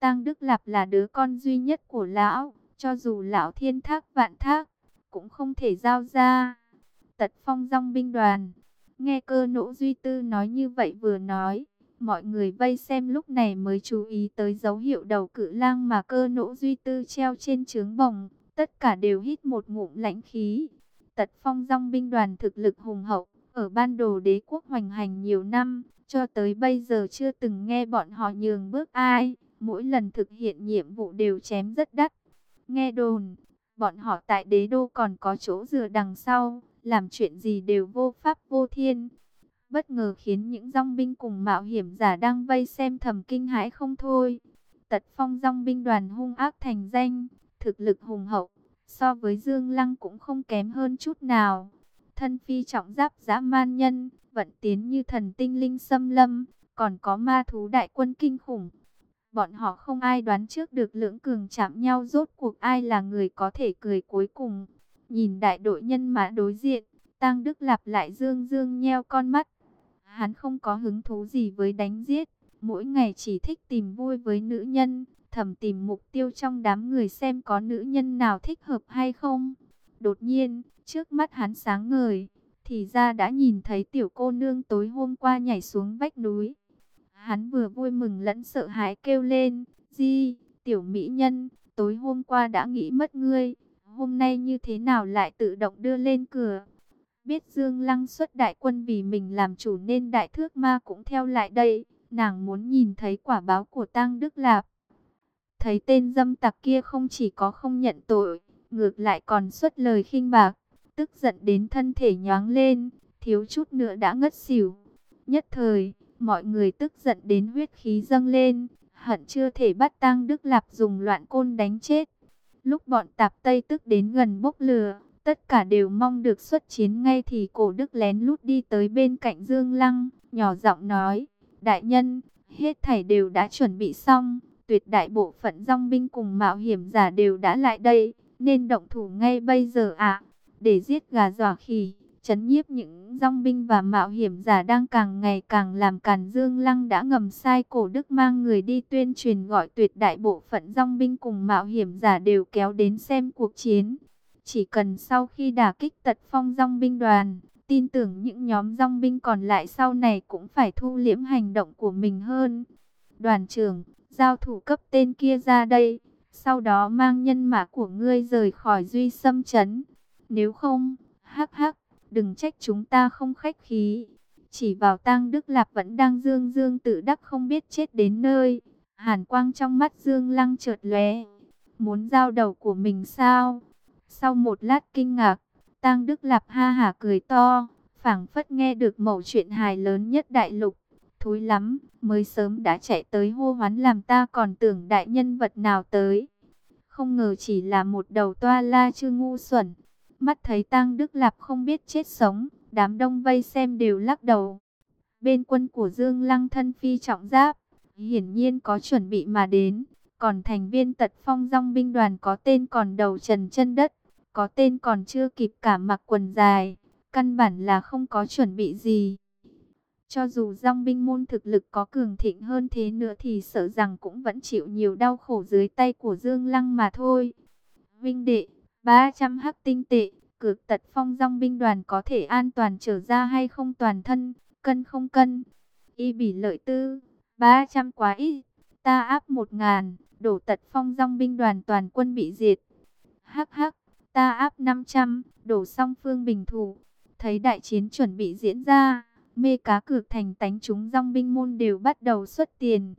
Tăng Đức Lạp là đứa con duy nhất của lão, cho dù lão thiên thác vạn thác, cũng không thể giao ra. Tật phong dòng binh đoàn, nghe cơ nỗ duy tư nói như vậy vừa nói, mọi người vây xem lúc này mới chú ý tới dấu hiệu đầu cự lang mà cơ nỗ duy tư treo trên trướng bồng, tất cả đều hít một ngụm lãnh khí. Tật phong dòng binh đoàn thực lực hùng hậu, ở ban đồ đế quốc hoành hành nhiều năm, cho tới bây giờ chưa từng nghe bọn họ nhường bước ai, mỗi lần thực hiện nhiệm vụ đều chém rất đắt. Nghe đồn, bọn họ tại đế đô còn có chỗ dựa đằng sau, làm chuyện gì đều vô pháp vô thiên. Bất ngờ khiến những dòng binh cùng mạo hiểm giả đang vây xem thầm kinh hãi không thôi. Tật phong dòng binh đoàn hung ác thành danh, thực lực hùng hậu, so với Dương Lăng cũng không kém hơn chút nào. Thân phi trọng giáp dã man nhân, vận tiến như thần tinh linh xâm lâm, còn có ma thú đại quân kinh khủng. Bọn họ không ai đoán trước được lưỡng cường chạm nhau rốt cuộc ai là người có thể cười cuối cùng. Nhìn đại đội nhân mã đối diện, Tăng Đức Lạp lại dương dương nheo con mắt. Hắn không có hứng thú gì với đánh giết, mỗi ngày chỉ thích tìm vui với nữ nhân, thầm tìm mục tiêu trong đám người xem có nữ nhân nào thích hợp hay không. Đột nhiên, trước mắt hắn sáng ngời, thì ra đã nhìn thấy tiểu cô nương tối hôm qua nhảy xuống vách núi. Hắn vừa vui mừng lẫn sợ hãi kêu lên, Di, tiểu mỹ nhân, tối hôm qua đã nghĩ mất ngươi, hôm nay như thế nào lại tự động đưa lên cửa. Biết Dương Lăng xuất đại quân vì mình làm chủ nên đại thước ma cũng theo lại đây, nàng muốn nhìn thấy quả báo của tang Đức Lạp. Thấy tên dâm tặc kia không chỉ có không nhận tội, ngược lại còn xuất lời khinh bạc, tức giận đến thân thể nhoáng lên, thiếu chút nữa đã ngất xỉu. Nhất thời, mọi người tức giận đến huyết khí dâng lên, hận chưa thể bắt tang Đức Lạp dùng loạn côn đánh chết. Lúc bọn tạp Tây tức đến gần bốc lửa, tất cả đều mong được xuất chiến ngay thì cổ Đức lén lút đi tới bên cạnh Dương Lăng, nhỏ giọng nói, đại nhân, hết thảy đều đã chuẩn bị xong, tuyệt đại bộ phận dòng binh cùng mạo hiểm giả đều đã lại đây, nên động thủ ngay bây giờ ạ, để giết gà dọa khỉ chấn nhiếp những dòng binh và mạo hiểm giả đang càng ngày càng làm càn Dương Lăng đã ngầm sai cổ đức mang người đi tuyên truyền gọi tuyệt đại bộ phận dòng binh cùng mạo hiểm giả đều kéo đến xem cuộc chiến. Chỉ cần sau khi đả kích tật phong dòng binh đoàn, tin tưởng những nhóm dòng binh còn lại sau này cũng phải thu liễm hành động của mình hơn. Đoàn trưởng, giao thủ cấp tên kia ra đây, sau đó mang nhân mã của ngươi rời khỏi duy xâm chấn. Nếu không, hắc hắc, đừng trách chúng ta không khách khí. Chỉ vào tang Đức Lạp vẫn đang dương dương tự đắc không biết chết đến nơi. Hàn quang trong mắt dương lăng chợt lóe. Muốn giao đầu của mình sao? Sau một lát kinh ngạc, tang Đức Lạp ha hả cười to, phảng phất nghe được mẩu chuyện hài lớn nhất đại lục. Thúi lắm, mới sớm đã chạy tới hô hoán làm ta còn tưởng đại nhân vật nào tới. Không ngờ chỉ là một đầu toa la chưa ngu xuẩn. Mắt thấy Tăng Đức Lạp không biết chết sống, đám đông vây xem đều lắc đầu. Bên quân của Dương Lăng thân phi trọng giáp, hiển nhiên có chuẩn bị mà đến. Còn thành viên tật phong dòng binh đoàn có tên còn đầu trần chân đất, có tên còn chưa kịp cả mặc quần dài, căn bản là không có chuẩn bị gì. Cho dù dòng binh môn thực lực có cường thịnh hơn thế nữa thì sợ rằng cũng vẫn chịu nhiều đau khổ dưới tay của Dương Lăng mà thôi. Vinh đệ, 300 hắc tinh tệ, cực tật phong dòng binh đoàn có thể an toàn trở ra hay không toàn thân, cân không cân. Y bỉ lợi tư, 300 quá ít, ta áp 1 ngàn, đổ tật phong dòng binh đoàn toàn quân bị diệt. Hắc hắc, ta áp 500, đổ song phương bình thủ. Thấy đại chiến chuẩn bị diễn ra, mê cá cược thành tánh chúng dòng binh môn đều bắt đầu xuất tiền.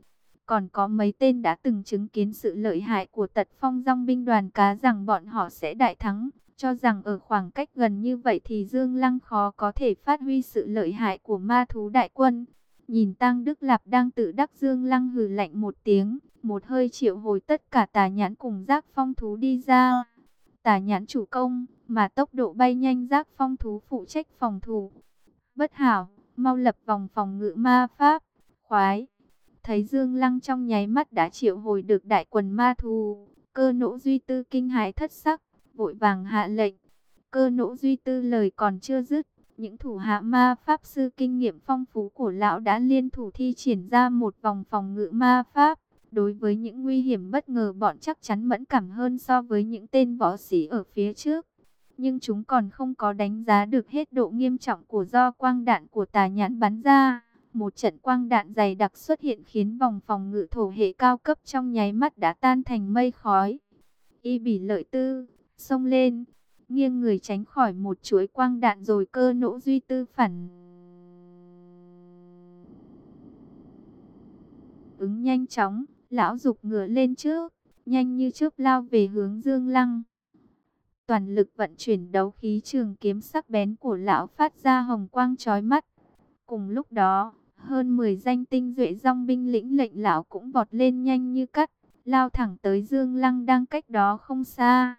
Còn có mấy tên đã từng chứng kiến sự lợi hại của tật phong dòng binh đoàn cá rằng bọn họ sẽ đại thắng. Cho rằng ở khoảng cách gần như vậy thì Dương Lăng khó có thể phát huy sự lợi hại của ma thú đại quân. Nhìn Tăng Đức Lạp đang tự đắc Dương Lăng hừ lạnh một tiếng, một hơi triệu hồi tất cả tà nhãn cùng giác phong thú đi ra. Tà nhãn chủ công, mà tốc độ bay nhanh giác phong thú phụ trách phòng thủ. Bất hảo, mau lập vòng phòng ngự ma pháp, khoái. Thấy Dương Lăng trong nháy mắt đã triệu hồi được đại quần ma thù, cơ nỗ duy tư kinh hãi thất sắc, vội vàng hạ lệnh. Cơ nỗ duy tư lời còn chưa dứt, những thủ hạ ma pháp sư kinh nghiệm phong phú của lão đã liên thủ thi triển ra một vòng phòng ngự ma pháp, Đối với những nguy hiểm bất ngờ bọn chắc chắn mẫn cảm hơn so với những tên võ sĩ ở phía trước. Nhưng chúng còn không có đánh giá được hết độ nghiêm trọng của do quang đạn của tà nhãn bắn ra. Một trận quang đạn dày đặc xuất hiện khiến vòng phòng ngự thổ hệ cao cấp trong nháy mắt đã tan thành mây khói. Y bỉ lợi tư, xông lên, nghiêng người tránh khỏi một chuỗi quang đạn rồi cơ nỗ duy tư phản. Ứng nhanh chóng, lão dục ngựa lên trước, nhanh như chớp lao về hướng Dương Lăng. Toàn lực vận chuyển đấu khí trường kiếm sắc bén của lão phát ra hồng quang chói mắt. Cùng lúc đó, hơn 10 danh tinh duệ dòng binh lĩnh lệnh lão cũng vọt lên nhanh như cắt, lao thẳng tới Dương Lăng đang cách đó không xa.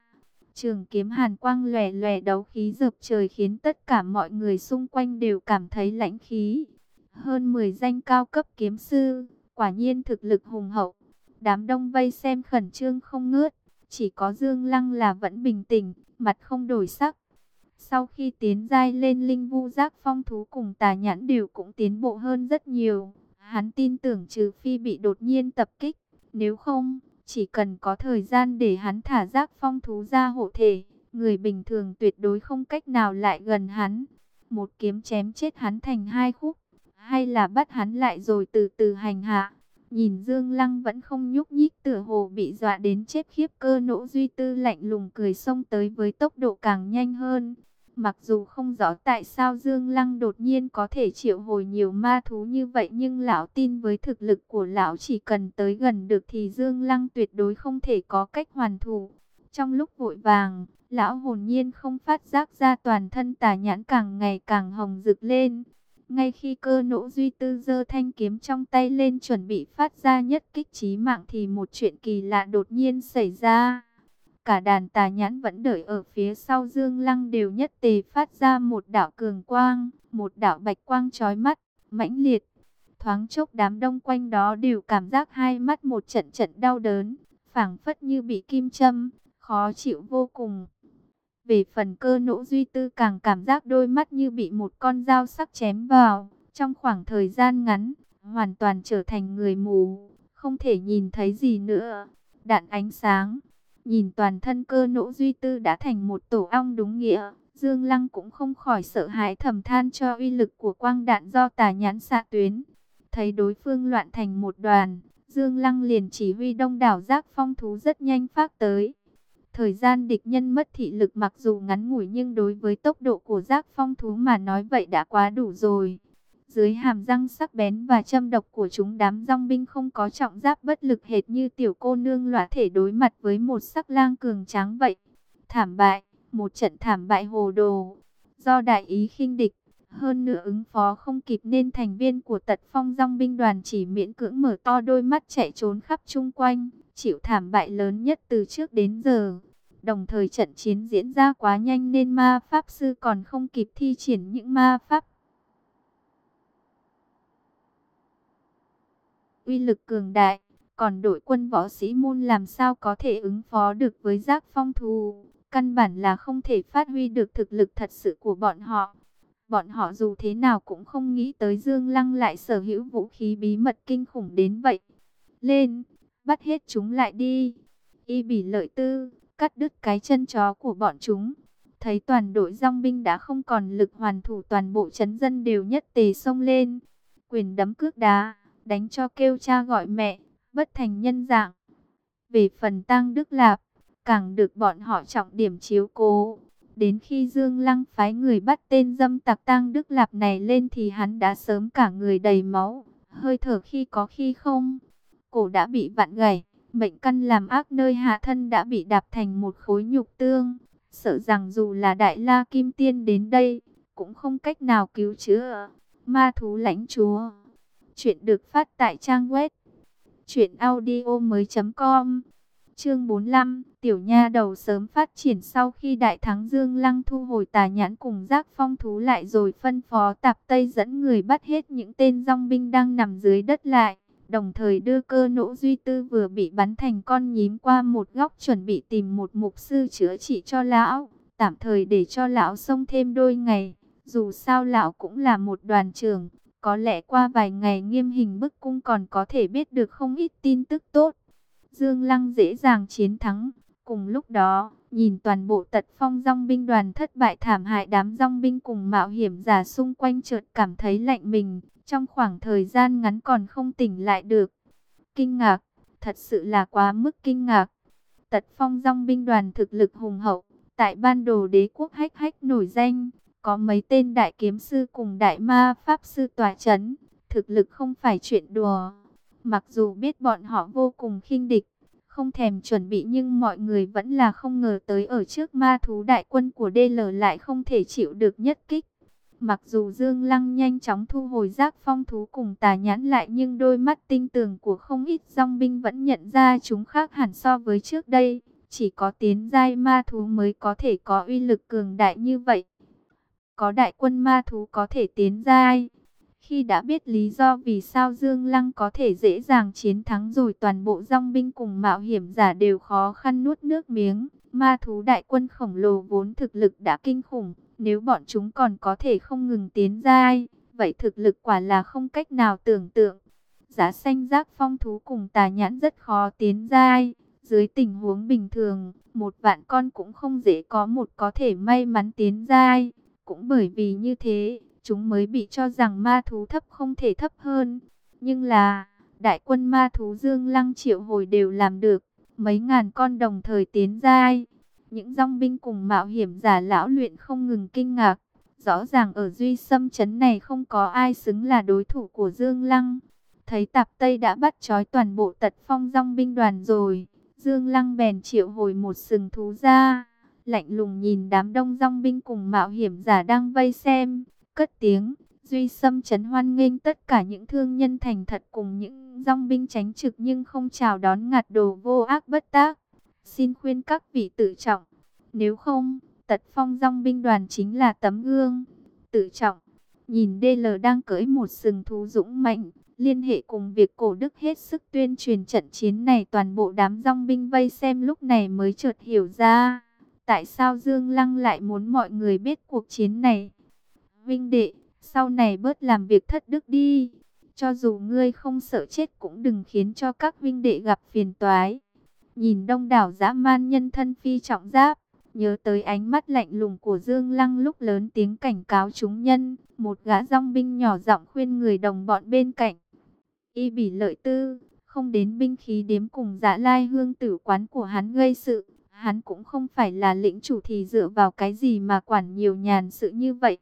Trường kiếm hàn quang lòe lòe đấu khí dập trời khiến tất cả mọi người xung quanh đều cảm thấy lãnh khí. Hơn 10 danh cao cấp kiếm sư, quả nhiên thực lực hùng hậu. Đám đông vây xem khẩn trương không ngớt, chỉ có Dương Lăng là vẫn bình tĩnh, mặt không đổi sắc. Sau khi tiến giai lên linh vu giác phong thú cùng tà nhãn đều cũng tiến bộ hơn rất nhiều. Hắn tin tưởng trừ phi bị đột nhiên tập kích, nếu không, chỉ cần có thời gian để hắn thả giác phong thú ra hộ thể, người bình thường tuyệt đối không cách nào lại gần hắn. Một kiếm chém chết hắn thành hai khúc, hay là bắt hắn lại rồi từ từ hành hạ. Nhìn Dương Lăng vẫn không nhúc nhích tựa hồ bị dọa đến chết khiếp cơ nỗ duy tư lạnh lùng cười xông tới với tốc độ càng nhanh hơn. Mặc dù không rõ tại sao Dương Lăng đột nhiên có thể triệu hồi nhiều ma thú như vậy nhưng lão tin với thực lực của lão chỉ cần tới gần được thì Dương Lăng tuyệt đối không thể có cách hoàn thủ. Trong lúc vội vàng, lão hồn nhiên không phát giác ra toàn thân tà nhãn càng ngày càng hồng rực lên. Ngay khi cơ nỗ duy tư giơ thanh kiếm trong tay lên chuẩn bị phát ra nhất kích trí mạng thì một chuyện kỳ lạ đột nhiên xảy ra. Cả đàn tà nhãn vẫn đợi ở phía sau Dương Lăng đều nhất tề phát ra một đạo cường quang, một đạo bạch quang chói mắt, mãnh liệt. Thoáng chốc đám đông quanh đó đều cảm giác hai mắt một trận trận đau đớn, phảng phất như bị kim châm, khó chịu vô cùng. Về phần cơ nỗ duy tư càng cảm giác đôi mắt như bị một con dao sắc chém vào, trong khoảng thời gian ngắn, hoàn toàn trở thành người mù, không thể nhìn thấy gì nữa. Đạn ánh sáng Nhìn toàn thân cơ nỗ duy tư đã thành một tổ ong đúng nghĩa. Dương Lăng cũng không khỏi sợ hãi thầm than cho uy lực của quang đạn do tà nhãn xạ tuyến. Thấy đối phương loạn thành một đoàn, Dương Lăng liền chỉ huy đông đảo giác phong thú rất nhanh phát tới. Thời gian địch nhân mất thị lực mặc dù ngắn ngủi nhưng đối với tốc độ của giác phong thú mà nói vậy đã quá đủ rồi. Dưới hàm răng sắc bén và châm độc của chúng đám rong binh không có trọng giáp bất lực hệt như tiểu cô nương lỏa thể đối mặt với một sắc lang cường tráng vậy. Thảm bại, một trận thảm bại hồ đồ. Do đại ý khinh địch, hơn nữa ứng phó không kịp nên thành viên của tật phong rong binh đoàn chỉ miễn cưỡng mở to đôi mắt chạy trốn khắp chung quanh, chịu thảm bại lớn nhất từ trước đến giờ. Đồng thời trận chiến diễn ra quá nhanh nên ma pháp sư còn không kịp thi triển những ma pháp uy lực cường đại, còn đội quân võ sĩ môn làm sao có thể ứng phó được với giác phong thù, căn bản là không thể phát huy được thực lực thật sự của bọn họ. Bọn họ dù thế nào cũng không nghĩ tới Dương Lăng lại sở hữu vũ khí bí mật kinh khủng đến vậy. Lên, bắt hết chúng lại đi. Y bỉ lợi tư, cắt đứt cái chân chó của bọn chúng. Thấy toàn đội dòng binh đã không còn lực hoàn thủ toàn bộ chấn dân đều nhất tề xông lên. Quyền đấm cước đá đánh cho kêu cha gọi mẹ, bất thành nhân dạng. Về phần tăng Đức Lạp, càng được bọn họ trọng điểm chiếu cố. Đến khi Dương Lăng phái người bắt tên dâm tặc tăng Đức Lạp này lên thì hắn đã sớm cả người đầy máu, hơi thở khi có khi không. Cổ đã bị vặn gãy, mệnh căn làm ác nơi hạ thân đã bị đạp thành một khối nhục tương. Sợ rằng dù là Đại La Kim Tiên đến đây, cũng không cách nào cứu chữa. Ma thú lãnh chúa Chuyện được phát tại trang web truyệnaudiomoi.com. Chương 45, tiểu nha đầu sớm phát triển sau khi đại thắng Dương Lăng thu hồi tà nhãn cùng giác phong thú lại rồi phân phó tạp Tây dẫn người bắt hết những tên dòng binh đang nằm dưới đất lại. Đồng thời đưa cơ nỗ duy tư vừa bị bắn thành con nhím qua một góc chuẩn bị tìm một mục sư chữa trị cho lão. Tạm thời để cho lão sông thêm đôi ngày. Dù sao lão cũng là một đoàn trưởng, có lẽ qua vài ngày nghiêm hình bức cung còn có thể biết được không ít tin tức tốt. Dương Lăng dễ dàng chiến thắng. Cùng lúc đó, nhìn toàn bộ tật phong dòng binh đoàn thất bại thảm hại đám dòng binh cùng mạo hiểm giả xung quanh chợt cảm thấy lạnh mình. Trong khoảng thời gian ngắn còn không tỉnh lại được. Kinh ngạc, thật sự là quá mức kinh ngạc. Tật phong dòng binh đoàn thực lực hùng hậu, tại ban đồ đế quốc hách hách nổi danh. Có mấy tên đại kiếm sư cùng đại ma pháp sư tòa chấn, thực lực không phải chuyện đùa. Mặc dù biết bọn họ vô cùng khinh địch, không thèm chuẩn bị nhưng mọi người vẫn là không ngờ tới ở trước ma thú đại quân của DL lại không thể chịu được nhất kích. Mặc dù Dương Lăng nhanh chóng thu hồi giác phong thú cùng tà nhãn lại nhưng đôi mắt tinh tường của không ít dòng binh vẫn nhận ra chúng khác hẳn so với trước đây. Chỉ có tiến giai ma thú mới có thể có uy lực cường đại như vậy. Có đại quân ma thú có thể tiến giai. Khi đã biết lý do vì sao Dương Lăng có thể dễ dàng chiến thắng rồi toàn bộ dòng binh cùng mạo hiểm giả đều khó khăn nuốt nước miếng. Ma thú đại quân khổng lồ vốn thực lực đã kinh khủng, nếu bọn chúng còn có thể không ngừng tiến giai, vậy thực lực quả là không cách nào tưởng tượng. Giá xanh giác phong thú cùng tà nhãn rất khó tiến giai. Dưới tình huống bình thường, một vạn con cũng không dễ có một có thể may mắn tiến giai. Cũng bởi vì như thế, chúng mới bị cho rằng ma thú thấp không thể thấp hơn. Nhưng là, đại quân ma thú Dương Lăng triệu hồi đều làm được, mấy ngàn con đồng thời tiến giai. Những dòng binh cùng mạo hiểm giả lão luyện không ngừng kinh ngạc. Rõ ràng ở Duy Sâm chấn này không có ai xứng là đối thủ của Dương Lăng. Thấy tạp Tây đã bắt trói toàn bộ tật phong dòng binh đoàn rồi. Dương Lăng bèn triệu hồi một sừng thú ra. Lạnh lùng nhìn đám đông rong binh cùng mạo hiểm giả đang vây xem. Cất tiếng, Duy Sâm chấn hoan nghênh tất cả những thương nhân thành thật cùng những rong binh tránh trực nhưng không chào đón ngạt đồ vô ác bất tác. Xin khuyên các vị tự trọng. Nếu không, tật phong rong binh đoàn chính là tấm gương. Tự trọng. Nhìn DL đang cưỡi một sừng thú dũng mạnh. Liên hệ cùng việc cổ đức hết sức tuyên truyền trận chiến này toàn bộ đám rong binh vây xem lúc này mới chợt hiểu ra. Tại sao Dương Lăng lại muốn mọi người biết cuộc chiến này? Vinh đệ, sau này bớt làm việc thất đức đi. Cho dù ngươi không sợ chết cũng đừng khiến cho các vinh đệ gặp phiền toái. Nhìn đông đảo dã man nhân thân phi trọng giáp, nhớ tới ánh mắt lạnh lùng của Dương Lăng lúc lớn tiếng cảnh cáo chúng nhân, một gã rong binh nhỏ giọng khuyên người đồng bọn bên cạnh. Y bỉ lợi tư, không đến binh khí đếm cùng dã lai hương tử quán của hắn gây sự, hắn cũng không phải là lĩnh chủ thì dựa vào cái gì mà quản nhiều nhàn sự như vậy.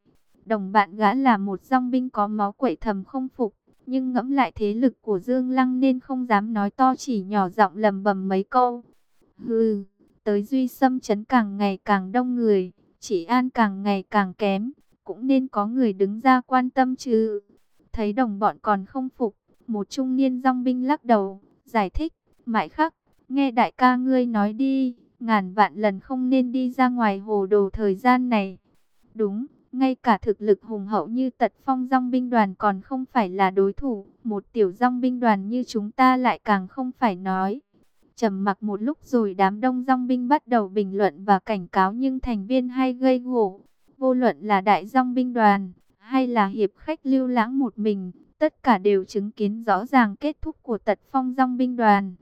Đồng bạn gã là một rong binh có máu quậy thầm không phục, nhưng ngẫm lại thế lực của Dương Lăng nên không dám nói to chỉ nhỏ giọng lầm bầm mấy câu. Hừ, tới Duy xâm chấn càng ngày càng đông người, chỉ an càng ngày càng kém, cũng nên có người đứng ra quan tâm chứ. Thấy đồng bọn còn không phục, một trung niên rong binh lắc đầu, giải thích, mãi khắc, nghe đại ca ngươi nói đi, ngàn vạn lần không nên đi ra ngoài hồ đồ thời gian này. Đúng, ngay cả thực lực hùng hậu như tật phong dòng binh đoàn còn không phải là đối thủ, một tiểu dòng binh đoàn như chúng ta lại càng không phải nói. trầm mặc một lúc rồi đám đông dòng binh bắt đầu bình luận và cảnh cáo nhưng thành viên hay gây gổ. Vô luận là đại dòng binh đoàn, hay là hiệp khách lưu lãng một mình, tất cả đều chứng kiến rõ ràng kết thúc của tật phong dòng binh đoàn.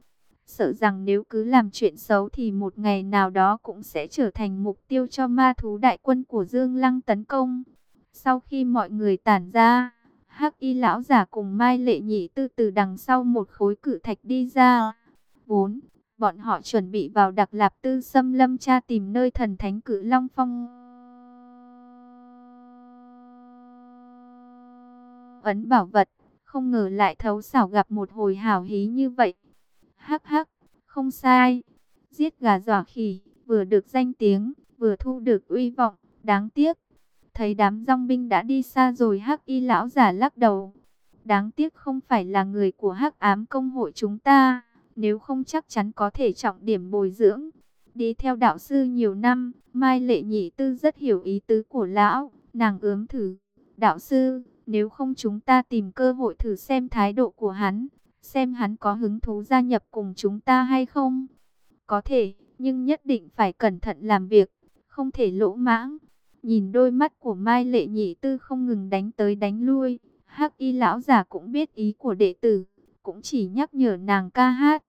Sợ rằng nếu cứ làm chuyện xấu thì một ngày nào đó cũng sẽ trở thành mục tiêu cho ma thú đại quân của Dương Lăng tấn công. Sau khi mọi người tản ra, Hắc Y lão giả cùng Mai Lệ Nhị tư từ đằng sau một khối cự thạch đi ra. 4. Bọn họ chuẩn bị vào Đặc Lạp Tư xâm lâm tra tìm nơi thần thánh cự Long Phong. Ấn bảo vật, không ngờ lại thấu xảo gặp một hồi hảo hí như vậy. Hắc hắc, không sai. Giết gà dọa khỉ, vừa được danh tiếng, vừa thu được uy vọng, đáng tiếc. Thấy đám dòng binh đã đi xa rồi Hắc y lão giả lắc đầu. Đáng tiếc không phải là người của Hắc ám công hội chúng ta, nếu không chắc chắn có thể trọng điểm bồi dưỡng. Đi theo đạo sư nhiều năm, Mai Lệ Nhị Tư rất hiểu ý tứ của lão, nàng ướm thử. Đạo sư, nếu không chúng ta tìm cơ hội thử xem thái độ của hắn, xem hắn có hứng thú gia nhập cùng chúng ta hay không. Có thể, nhưng nhất định phải cẩn thận làm việc, không thể lỗ mãng. Nhìn đôi mắt của Mai Lệ Nhị Tư không ngừng đánh tới đánh lui, Hắc y lão giả cũng biết ý của đệ tử, cũng chỉ nhắc nhở nàng ca hát.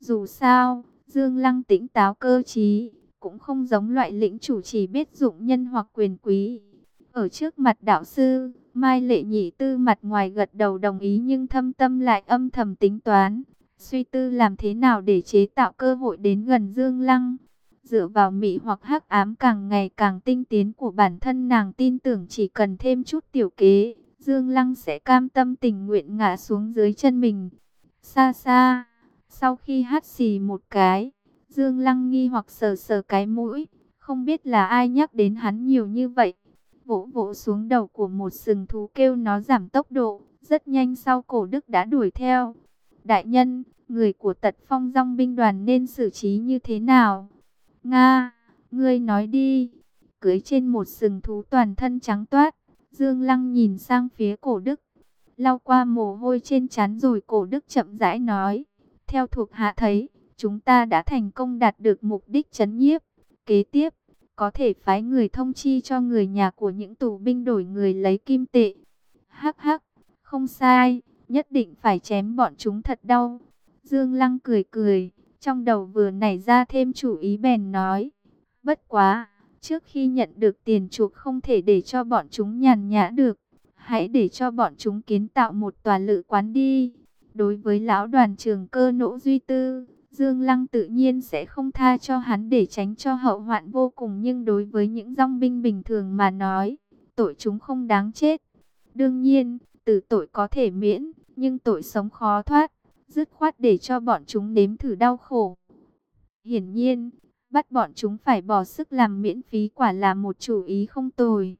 Dù sao, Dương Lăng tĩnh táo cơ trí, cũng không giống loại lĩnh chủ chỉ biết dụng nhân hoặc quyền quý. Ở trước mặt đạo sư, Mai Lệ Nhị Tư mặt ngoài gật đầu đồng ý nhưng thâm tâm lại âm thầm tính toán, suy tư làm thế nào để chế tạo cơ hội đến gần Dương Lăng. Dựa vào mị hoặc hắc ám càng ngày càng tinh tiến của bản thân nàng tin tưởng chỉ cần thêm chút tiểu kế, Dương Lăng sẽ cam tâm tình nguyện ngã xuống dưới chân mình. Xa xa, sau khi hát xì một cái, Dương Lăng nghi hoặc sờ sờ cái mũi, không biết là ai nhắc đến hắn nhiều như vậy. Vỗ vỗ xuống đầu của một sừng thú kêu nó giảm tốc độ, rất nhanh sau cổ đức đã đuổi theo. Đại nhân, người của tật phong dòng binh đoàn nên xử trí như thế nào? Nga, ngươi nói đi. Cưới trên một sừng thú toàn thân trắng toát, Dương Lăng nhìn sang phía cổ đức. Lau qua mồ hôi trên trán rồi cổ đức chậm rãi nói. Theo thuộc hạ thấy, chúng ta đã thành công đạt được mục đích chấn nhiếp. Kế tiếp, có thể phái người thông chi cho người nhà của những tù binh đổi người lấy kim tệ. Hắc hắc, không sai, nhất định phải chém bọn chúng thật đau. Dương Lăng cười cười, trong đầu vừa nảy ra thêm chủ ý bèn nói. Bất quá, trước khi nhận được tiền chuộc không thể để cho bọn chúng nhàn nhã được. Hãy để cho bọn chúng kiến tạo một tòa lự quán đi. Đối với lão đoàn trường cơ nỗ duy tư, Dương Lăng tự nhiên sẽ không tha cho hắn để tránh cho hậu hoạn vô cùng. Nhưng đối với những dòng binh bình thường mà nói, tội chúng không đáng chết. Đương nhiên, tử tội có thể miễn, nhưng tội sống khó thoát dứt khoát để cho bọn chúng nếm thử đau khổ. Hiển nhiên, bắt bọn chúng phải bỏ sức làm miễn phí quả là một chủ ý không tồi.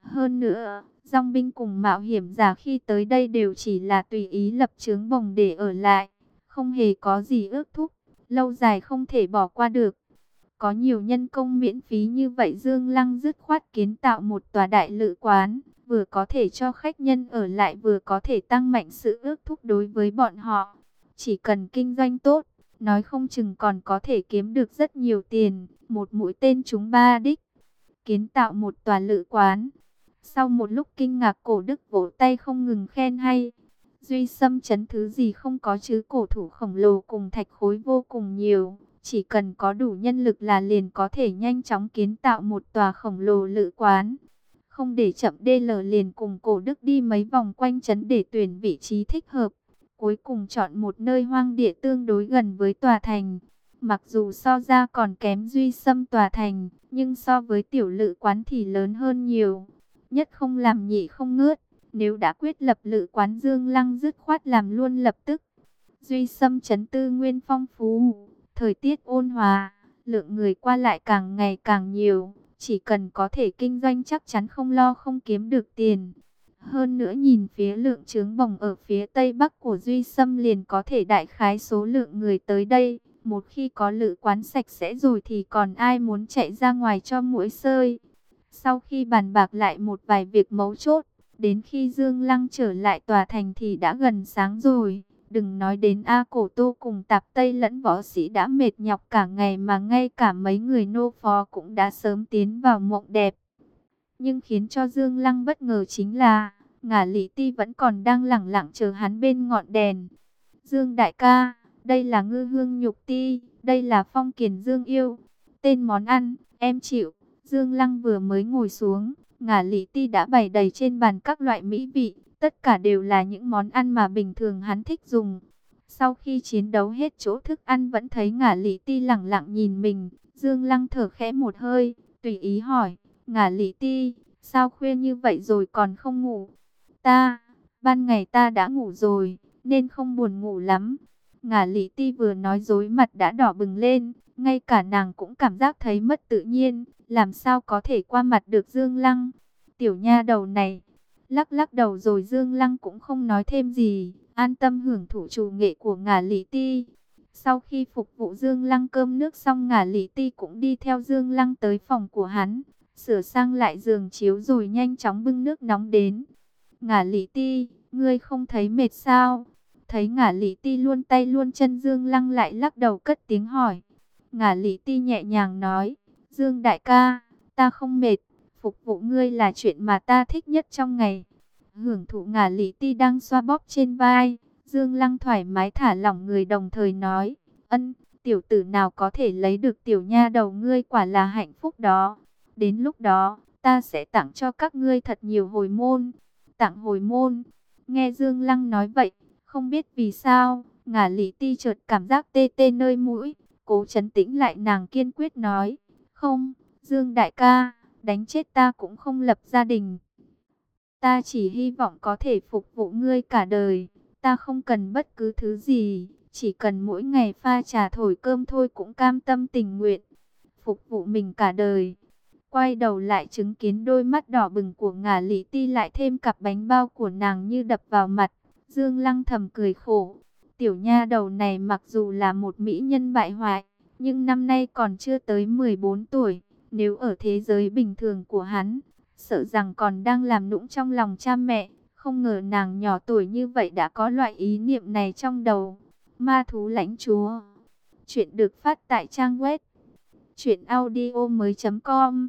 Hơn nữa, dòng binh cùng mạo hiểm giả khi tới đây đều chỉ là tùy ý lập trướng bồng để ở lại, không hề có gì ước thúc, lâu dài không thể bỏ qua được. Có nhiều nhân công miễn phí như vậy Dương Lăng dứt khoát kiến tạo một tòa đại lự quán, vừa có thể cho khách nhân ở lại vừa có thể tăng mạnh sự ước thúc đối với bọn họ. Chỉ cần kinh doanh tốt, nói không chừng còn có thể kiếm được rất nhiều tiền. Một mũi tên chúng ba đích. Kiến tạo một tòa lự quán. Sau một lúc kinh ngạc cổ đức vỗ tay không ngừng khen hay. Duy xâm chấn thứ gì không có chứ cổ thủ khổng lồ cùng thạch khối vô cùng nhiều. Chỉ cần có đủ nhân lực là liền có thể nhanh chóng kiến tạo một tòa khổng lồ lự quán. Không để chậm DL liền cùng cổ đức đi mấy vòng quanh chấn để tuyển vị trí thích hợp. Cuối cùng chọn một nơi hoang địa tương đối gần với tòa thành. Mặc dù so ra còn kém duy xâm tòa thành, nhưng so với tiểu lự quán thì lớn hơn nhiều. Nhất không làm nhị không ngớt, nếu đã quyết lập lự quán dương lăng dứt khoát làm luôn lập tức. Duy xâm chấn tư nguyên phong phú, thời tiết ôn hòa, lượng người qua lại càng ngày càng nhiều. Chỉ cần có thể kinh doanh chắc chắn không lo không kiếm được tiền. Hơn nữa nhìn phía lượng trướng bồng ở phía tây bắc của Duy Sâm liền có thể đại khái số lượng người tới đây. Một khi có lự quán sạch sẽ rồi thì còn ai muốn chạy ra ngoài cho mũi sơi. Sau khi bàn bạc lại một vài việc mấu chốt, đến khi Dương Lăng trở lại tòa thành thì đã gần sáng rồi. Đừng nói đến A Cổ Tô cùng tạp Tây lẫn võ sĩ đã mệt nhọc cả ngày mà ngay cả mấy người nô phó cũng đã sớm tiến vào mộng đẹp. Nhưng khiến cho Dương Lăng bất ngờ chính là ngả lý ti vẫn còn đang lẳng lặng chờ hắn bên ngọn đèn. Dương đại ca, đây là ngư hương nhục ti, đây là phong kiền dương yêu. Tên món ăn, em chịu. Dương Lăng vừa mới ngồi xuống, ngả lý ti đã bày đầy trên bàn các loại mỹ vị. Tất cả đều là những món ăn mà bình thường hắn thích dùng. Sau khi chiến đấu hết chỗ thức ăn vẫn thấy ngả lý ti lẳng lặng nhìn mình. Dương Lăng thở khẽ một hơi, tùy ý hỏi, ngả lý ti, sao khuya như vậy rồi còn không ngủ? Ta, ban ngày ta đã ngủ rồi, nên không buồn ngủ lắm. Ngả lý ti vừa nói dối mặt đã đỏ bừng lên, ngay cả nàng cũng cảm giác thấy mất tự nhiên, làm sao có thể qua mặt được Dương Lăng. Tiểu nha đầu này, lắc lắc đầu rồi Dương Lăng cũng không nói thêm gì, an tâm hưởng thụ chủ nghệ của ngả lý ti. Sau khi phục vụ Dương Lăng cơm nước xong ngả lý ti cũng đi theo Dương Lăng tới phòng của hắn, sửa sang lại giường chiếu rồi nhanh chóng bưng nước nóng đến. Ngả lý ti, ngươi không thấy mệt sao? Thấy ngả lý ti luôn tay luôn chân Dương Lăng lại lắc đầu cất tiếng hỏi. Ngả lý ti nhẹ nhàng nói, Dương đại ca, ta không mệt, phục vụ ngươi là chuyện mà ta thích nhất trong ngày. hưởng thụ ngả lý ti đang xoa bóp trên vai. Dương Lăng thoải mái thả lỏng người đồng thời nói, ân, tiểu tử nào có thể lấy được tiểu nha đầu ngươi quả là hạnh phúc đó. Đến lúc đó, ta sẽ tặng cho các ngươi thật nhiều hồi môn. Tặng hồi môn, nghe Dương Lăng nói vậy, không biết vì sao, ngả lý ti chợt cảm giác tê tê nơi mũi, cố chấn tĩnh lại nàng kiên quyết nói, không, Dương đại ca, đánh chết ta cũng không lập gia đình. Ta chỉ hy vọng có thể phục vụ ngươi cả đời, ta không cần bất cứ thứ gì, chỉ cần mỗi ngày pha trà thổi cơm thôi cũng cam tâm tình nguyện, phục vụ mình cả đời. Quay đầu lại chứng kiến đôi mắt đỏ bừng của ngả lý ti lại thêm cặp bánh bao của nàng như đập vào mặt. Dương Lăng thầm cười khổ. Tiểu nha đầu này mặc dù là một mỹ nhân bại hoại, nhưng năm nay còn chưa tới 14 tuổi. Nếu ở thế giới bình thường của hắn, sợ rằng còn đang làm nũng trong lòng cha mẹ. Không ngờ nàng nhỏ tuổi như vậy đã có loại ý niệm này trong đầu. Ma thú lãnh chúa. Chuyện được phát tại trang web. Chuyện audio mới.com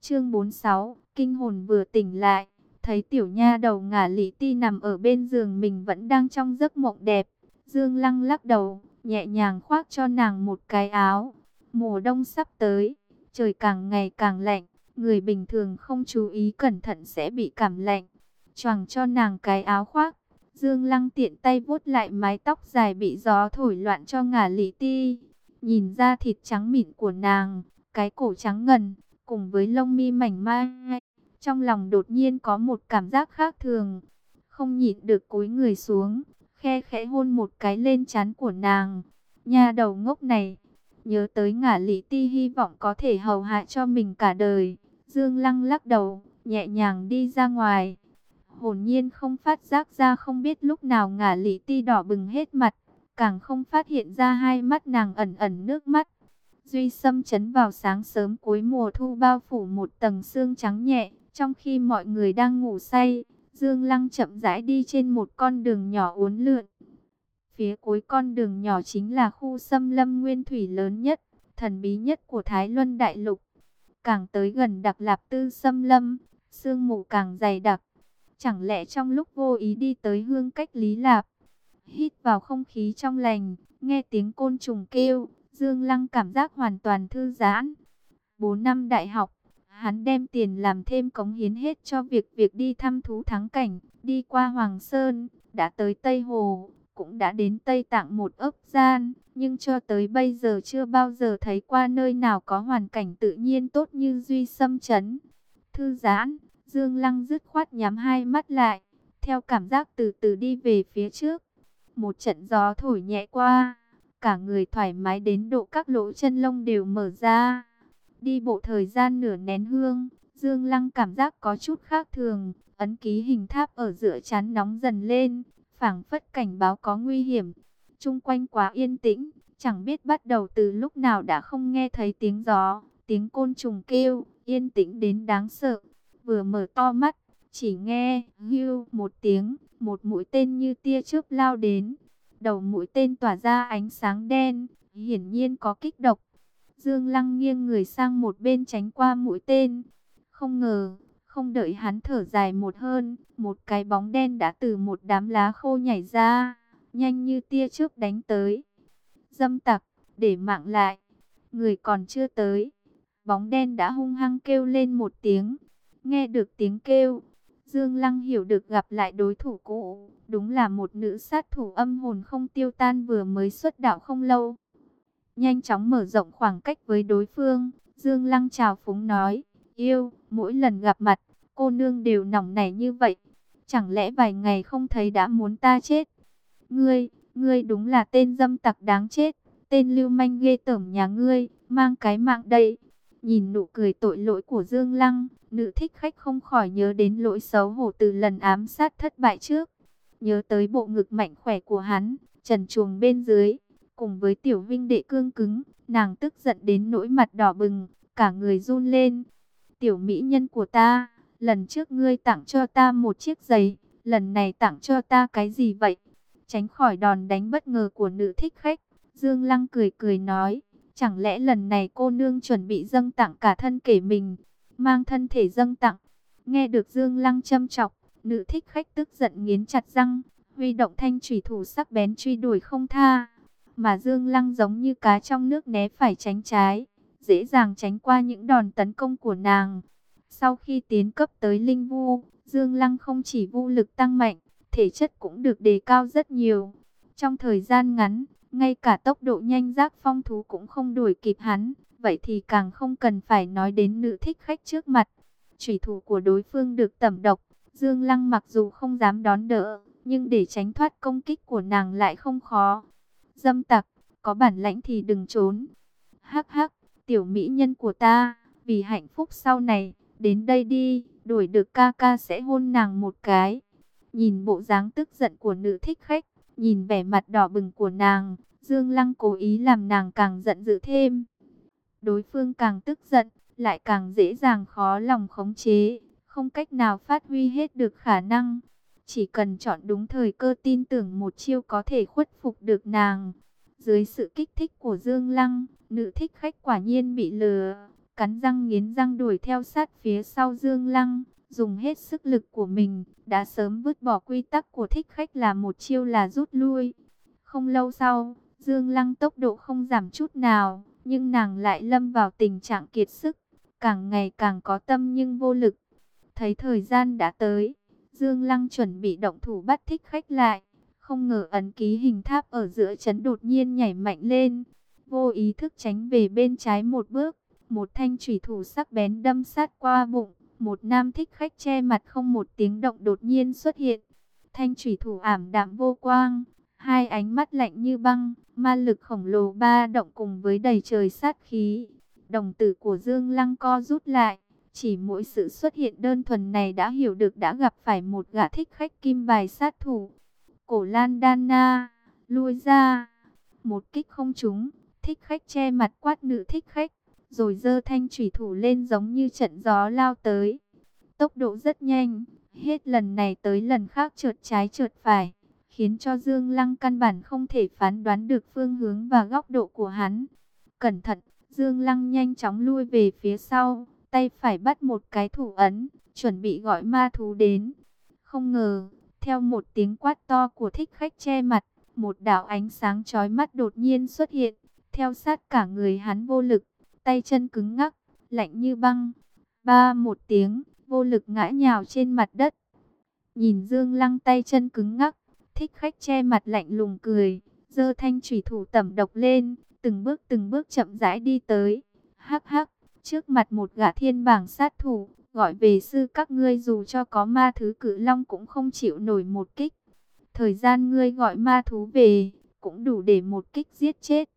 Chương 46 Kinh hồn vừa tỉnh lại. Thấy tiểu nha đầu ngả lý ti nằm ở bên giường mình vẫn đang trong giấc mộng đẹp. Dương lăng lắc đầu, nhẹ nhàng khoác cho nàng một cái áo. Mùa đông sắp tới, trời càng ngày càng lạnh. Người bình thường không chú ý cẩn thận sẽ bị cảm lạnh. Choàng cho nàng cái áo khoác. Dương lăng tiện tay vuốt lại mái tóc dài bị gió thổi loạn cho ngả lý ti. Nhìn ra thịt trắng mịn của nàng, cái cổ trắng ngần, cùng với lông mi mảnh mai. Trong lòng đột nhiên có một cảm giác khác thường, không nhịn được cúi người xuống, khe khẽ hôn một cái lên trán của nàng. Nha đầu ngốc này, nhớ tới ngả lý ti hy vọng có thể hầu hạ cho mình cả đời. Dương Lăng lắc đầu, nhẹ nhàng đi ra ngoài. Hồn nhiên không phát giác ra không biết lúc nào ngả lý ti đỏ bừng hết mặt, càng không phát hiện ra hai mắt nàng ẩn ẩn nước mắt. Duy xâm chấn vào sáng sớm cuối mùa thu bao phủ một tầng sương trắng nhẹ, trong khi mọi người đang ngủ say, Dương Lăng chậm rãi đi trên một con đường nhỏ uốn lượn. Phía cuối con đường nhỏ chính là khu xâm lâm nguyên thủy lớn nhất, thần bí nhất của Thái Luân Đại Lục. Càng tới gần Đặc Lạp Tư xâm lâm, sương mù càng dày đặc. Chẳng lẽ trong lúc vô ý đi tới hương cách Lý Lạp, hít vào không khí trong lành, nghe tiếng côn trùng kêu, Dương Lăng cảm giác hoàn toàn thư giãn. 4 năm đại học, hắn đem tiền làm thêm cống hiến hết cho việc việc đi thăm thú thắng cảnh, đi qua Hoàng Sơn, đã tới Tây Hồ, cũng đã đến Tây Tạng một ấp gian, nhưng cho tới bây giờ chưa bao giờ thấy qua nơi nào có hoàn cảnh tự nhiên tốt như Duy Sâm Trấn. Thư giãn, Dương Lăng dứt khoát nhắm hai mắt lại, theo cảm giác từ từ đi về phía trước. Một trận gió thổi nhẹ qua cả người thoải mái đến độ các lỗ chân lông đều mở ra. Đi bộ thời gian nửa nén hương, Dương Lăng cảm giác có chút khác thường, ấn ký hình tháp ở giữa chán nóng dần lên, phảng phất cảnh báo có nguy hiểm. Trung quanh quá yên tĩnh, chẳng biết bắt đầu từ lúc nào đã không nghe thấy tiếng gió, tiếng côn trùng kêu, yên tĩnh đến đáng sợ. Vừa mở to mắt, chỉ nghe hưu một tiếng, một mũi tên như tia chớp lao đến, Đầu mũi tên tỏa ra ánh sáng đen, hiển nhiên có kích độc. Dương Lăng nghiêng người sang một bên tránh qua mũi tên. Không ngờ, không đợi hắn thở dài một hơn, một cái bóng đen đã từ một đám lá khô nhảy ra, nhanh như tia trước đánh tới. Dâm tặc, để mạng lại, người còn chưa tới. Bóng đen đã hung hăng kêu lên một tiếng, nghe được tiếng kêu, Dương Lăng hiểu được gặp lại đối thủ cũ, đúng là một nữ sát thủ âm hồn không tiêu tan vừa mới xuất đạo không lâu. Nhanh chóng mở rộng khoảng cách với đối phương, Dương Lăng chào phúng nói, yêu, mỗi lần gặp mặt, cô nương đều nỏng nảy như vậy. Chẳng lẽ vài ngày không thấy đã muốn ta chết? Ngươi, ngươi đúng là tên dâm tặc đáng chết, tên lưu manh ghê tởm nhà ngươi, mang cái mạng đây. Nhìn nụ cười tội lỗi của Dương Lăng, nữ thích khách không khỏi nhớ đến lỗi xấu hổ từ lần ám sát thất bại trước. Nhớ tới bộ ngực mạnh khỏe của hắn, trần chuồng bên dưới, cùng với tiểu vinh đệ cương cứng, nàng tức giận đến nỗi mặt đỏ bừng, cả người run lên. Tiểu mỹ nhân của ta, lần trước ngươi tặng cho ta một chiếc giày, lần này tặng cho ta cái gì vậy? Tránh khỏi đòn đánh bất ngờ của nữ thích khách, Dương Lăng cười cười nói, chẳng lẽ lần này cô nương chuẩn bị dâng tặng cả thân kể mình? mang thân thể dâng tặng. Nghe được Dương Lăng châm chọc, Nữ thích khách tức giận nghiến chặt răng, huy động thanh thủy thủ sắc bén truy đuổi không tha. Mà Dương Lăng giống như cá trong nước né phải tránh trái, dễ dàng tránh qua những đòn tấn công của nàng. Sau khi tiến cấp tới linh vu, Dương Lăng không chỉ vu lực tăng mạnh, thể chất cũng được đề cao rất nhiều. Trong thời gian ngắn, ngay cả tốc độ nhanh giác phong thú cũng không đuổi kịp hắn, vậy thì càng không cần phải nói đến nữ thích khách trước mặt. Chủy thủ của đối phương được tẩm độc, Dương Lăng mặc dù không dám đón đỡ, nhưng để tránh thoát công kích của nàng lại không khó. Dâm tặc, có bản lãnh thì đừng trốn. Hắc hắc, tiểu mỹ nhân của ta, vì hạnh phúc sau này, đến đây đi, đuổi được ca ca sẽ hôn nàng một cái. Nhìn bộ dáng tức giận của nữ thích khách, nhìn vẻ mặt đỏ bừng của nàng, Dương Lăng cố ý làm nàng càng giận dữ thêm. Đối phương càng tức giận, lại càng dễ dàng khó lòng khống chế, không cách nào phát huy hết được khả năng. Chỉ cần chọn đúng thời cơ tin tưởng một chiêu có thể khuất phục được nàng. Dưới sự kích thích của Dương Lăng, nữ thích khách quả nhiên bị lừa, cắn răng nghiến răng đuổi theo sát phía sau Dương Lăng, dùng hết sức lực của mình, đã sớm vứt bỏ quy tắc của thích khách là một chiêu là rút lui. Không lâu sau, Dương Lăng tốc độ không giảm chút nào, nhưng nàng lại lâm vào tình trạng kiệt sức, càng ngày càng có tâm nhưng vô lực. Thấy thời gian đã tới, Dương Lăng chuẩn bị động thủ bắt thích khách lại. Không ngờ ấn ký hình tháp ở giữa chấn đột nhiên nhảy mạnh lên. Vô ý thức tránh về bên trái một bước. Một thanh thủy thủ sắc bén đâm sát qua bụng. Một nam thích khách che mặt không một tiếng động đột nhiên xuất hiện. Thanh thủy thủ ảm đạm vô quang. Hai ánh mắt lạnh như băng. Ma lực khổng lồ ba động cùng với đầy trời sát khí. Đồng tử của Dương Lăng co rút lại chỉ mỗi sự xuất hiện đơn thuần này đã hiểu được đã gặp phải một gã thích khách kim bài sát thủ. Cổ Lan dana lui ra. Một kích không trúng, thích khách che mặt quát nữ thích khách, rồi dơ thanh thủy thủ lên giống như trận gió lao tới. Tốc độ rất nhanh, hết lần này tới lần khác trượt trái trượt phải, khiến cho Dương Lăng căn bản không thể phán đoán được phương hướng và góc độ của hắn. Cẩn thận, Dương Lăng nhanh chóng lui về phía sau tay phải bắt một cái thủ ấn, chuẩn bị gọi ma thú đến. Không ngờ, theo một tiếng quát to của thích khách che mặt, một đạo ánh sáng chói mắt đột nhiên xuất hiện, theo sát cả người hắn vô lực, tay chân cứng ngắc, lạnh như băng. Ba một tiếng, vô lực ngã nhào trên mặt đất. Nhìn Dương Lăng tay chân cứng ngắc, thích khách che mặt lạnh lùng cười, giơ thanh thủy thủ tẩm độc lên, từng bước từng bước chậm rãi đi tới. Hắc hắc, Trước mặt một gã thiên bảng sát thủ, gọi về sư các ngươi dù cho có ma thứ cử long cũng không chịu nổi một kích. Thời gian ngươi gọi ma thú về, cũng đủ để một kích giết chết.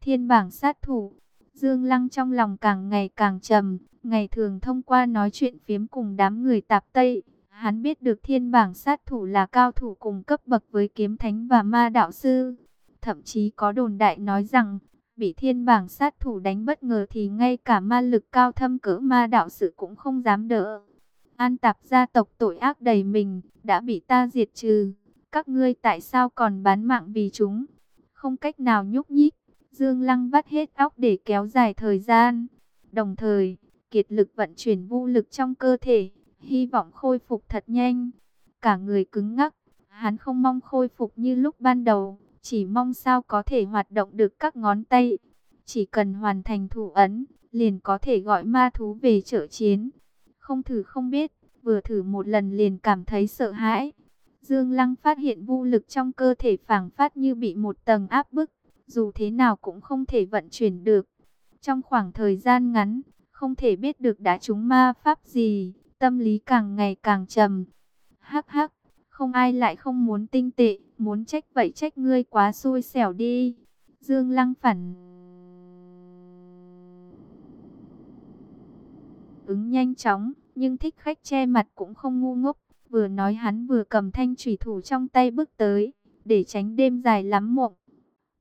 Thiên bảng sát thủ, Dương Lăng trong lòng càng ngày càng trầm, ngày thường thông qua nói chuyện phiếm cùng đám người tạp Tây. Hắn biết được thiên bảng sát thủ là cao thủ cùng cấp bậc với kiếm thánh và ma đạo sư. Thậm chí có đồn đại nói rằng, bị thiên bảng sát thủ đánh bất ngờ thì ngay cả ma lực cao thâm cỡ ma đạo sự cũng không dám đỡ. An tạp gia tộc tội ác đầy mình, đã bị ta diệt trừ. Các ngươi tại sao còn bán mạng vì chúng? Không cách nào nhúc nhích, Dương Lăng vắt hết óc để kéo dài thời gian. Đồng thời, kiệt lực vận chuyển vô lực trong cơ thể, hy vọng khôi phục thật nhanh. Cả người cứng ngắc, hắn không mong khôi phục như lúc ban đầu chỉ mong sao có thể hoạt động được các ngón tay. Chỉ cần hoàn thành thủ ấn, liền có thể gọi ma thú về trợ chiến. Không thử không biết, vừa thử một lần liền cảm thấy sợ hãi. Dương Lăng phát hiện vô lực trong cơ thể phảng phát như bị một tầng áp bức, dù thế nào cũng không thể vận chuyển được. Trong khoảng thời gian ngắn, không thể biết được đã trúng ma pháp gì, tâm lý càng ngày càng trầm. Hắc hắc, không ai lại không muốn tinh tệ, muốn trách vậy trách ngươi quá xui xẻo đi. Dương Lăng phản ứng nhanh chóng, nhưng thích khách che mặt cũng không ngu ngốc. Vừa nói hắn vừa cầm thanh thủy thủ trong tay bước tới, để tránh đêm dài lắm mộng.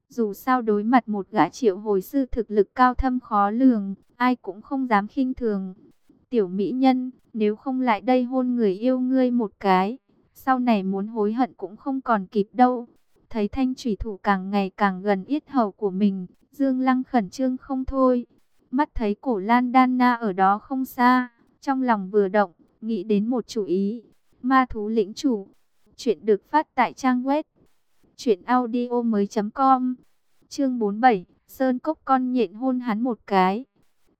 Dù sao đối mặt một gã triệu hồi sư thực lực cao thâm khó lường, ai cũng không dám khinh thường. Tiểu mỹ nhân, nếu không lại đây hôn người yêu ngươi một cái, sau này muốn hối hận cũng không còn kịp đâu. Thấy thanh thủy thủ càng ngày càng gần yết hầu của mình, Dương Lăng khẩn trương không thôi. Mắt thấy cổ Lan Đan Na ở đó không xa, trong lòng vừa động, nghĩ đến một chủ ý. Ma thú lĩnh chủ. Chuyện được phát tại trang web truyệnaudiomoi.com. Chương 47, Sơn Cốc con nhện hôn hắn một cái.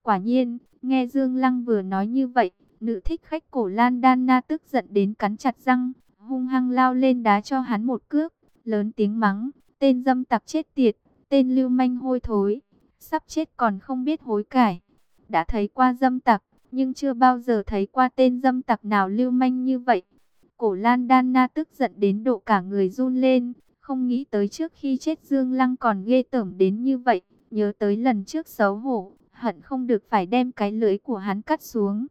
Quả nhiên, nghe Dương Lăng vừa nói như vậy, nữ thích khách cổ Lan Đan Na tức giận đến cắn chặt răng, hung hăng lao lên đá cho hắn một cước, lớn tiếng mắng, tên dâm tặc chết tiệt, tên lưu manh hôi thối, sắp chết còn không biết hối cải. Đã thấy qua dâm tặc, nhưng chưa bao giờ thấy qua tên dâm tặc nào lưu manh như vậy. Cổ Lan Đan Na tức giận đến độ cả người run lên, không nghĩ tới trước khi chết Dương Lăng còn ghê tởm đến như vậy, nhớ tới lần trước xấu hổ, hận không được phải đem cái lưỡi của hắn cắt xuống.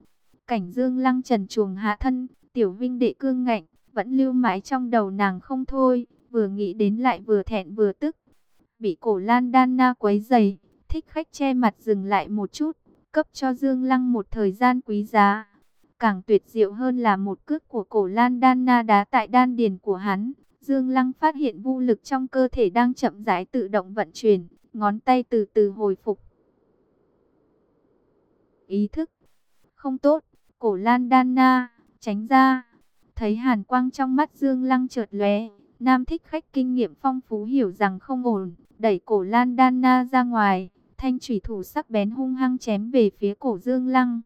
Cảnh Dương Lăng trần chuồng hạ thân, tiểu vinh đệ cương ngạnh, vẫn lưu mãi trong đầu nàng không thôi, vừa nghĩ đến lại vừa thẹn vừa tức. Bị cổ Lan Đan Na quấy dày, thích khách che mặt dừng lại một chút, cấp cho Dương Lăng một thời gian quý giá. Càng tuyệt diệu hơn là một cước của cổ Lan Đan Na đá tại đan điền của hắn. Dương Lăng phát hiện vô lực trong cơ thể đang chậm rãi tự động vận chuyển, ngón tay từ từ hồi phục. Ý thức không tốt, cổ Lan Đan Na, tránh ra. Thấy hàn quang trong mắt Dương Lăng chợt lóe, nam thích khách kinh nghiệm phong phú hiểu rằng không ổn, đẩy cổ Lan Đan Na ra ngoài, thanh thủy thủ sắc bén hung hăng chém về phía cổ Dương Lăng.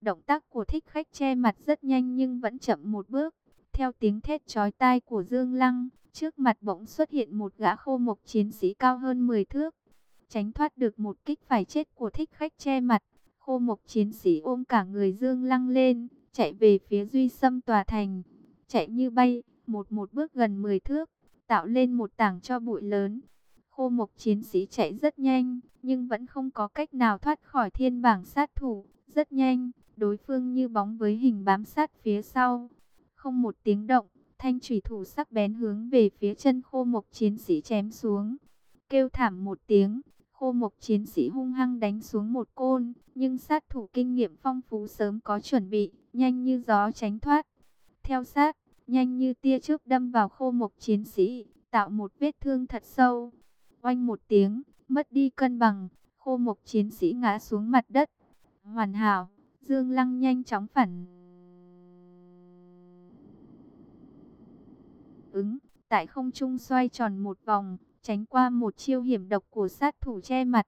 Động tác của thích khách che mặt rất nhanh nhưng vẫn chậm một bước. Theo tiếng thét chói tai của Dương Lăng, trước mặt bỗng xuất hiện một gã khô mộc chiến sĩ cao hơn 10 thước. Tránh thoát được một kích phải chết của thích khách che mặt, khô mộc chiến sĩ ôm cả người Dương Lăng lên, chạy về phía duy xâm tòa thành. Chạy như bay, một một bước gần 10 thước, tạo lên một tảng cho bụi lớn. Khô mộc chiến sĩ chạy rất nhanh, nhưng vẫn không có cách nào thoát khỏi thiên bảng sát thủ. Rất nhanh, đối phương như bóng với hình bám sát phía sau. Không một tiếng động, thanh thủy thủ sắc bén hướng về phía chân khô mộc chiến sĩ chém xuống. Kêu thảm một tiếng, khô mộc chiến sĩ hung hăng đánh xuống một côn, nhưng sát thủ kinh nghiệm phong phú sớm có chuẩn bị, nhanh như gió tránh thoát. Theo sát, nhanh như tia chớp đâm vào khô mộc chiến sĩ, tạo một vết thương thật sâu. Oanh một tiếng, mất đi cân bằng, khô mộc chiến sĩ ngã xuống mặt đất. Hoàn hảo, Dương Lăng nhanh chóng phản ứng, tại không trung xoay tròn một vòng, tránh qua một chiêu hiểm độc của sát thủ che mặt.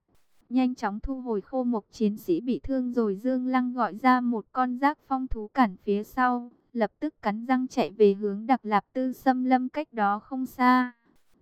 Nhanh chóng thu hồi khô mộc chiến sĩ bị thương rồi Dương Lăng gọi ra một con rác phong thú cản phía sau, lập tức cắn răng chạy về hướng đặc lạp tư xâm lâm cách đó không xa.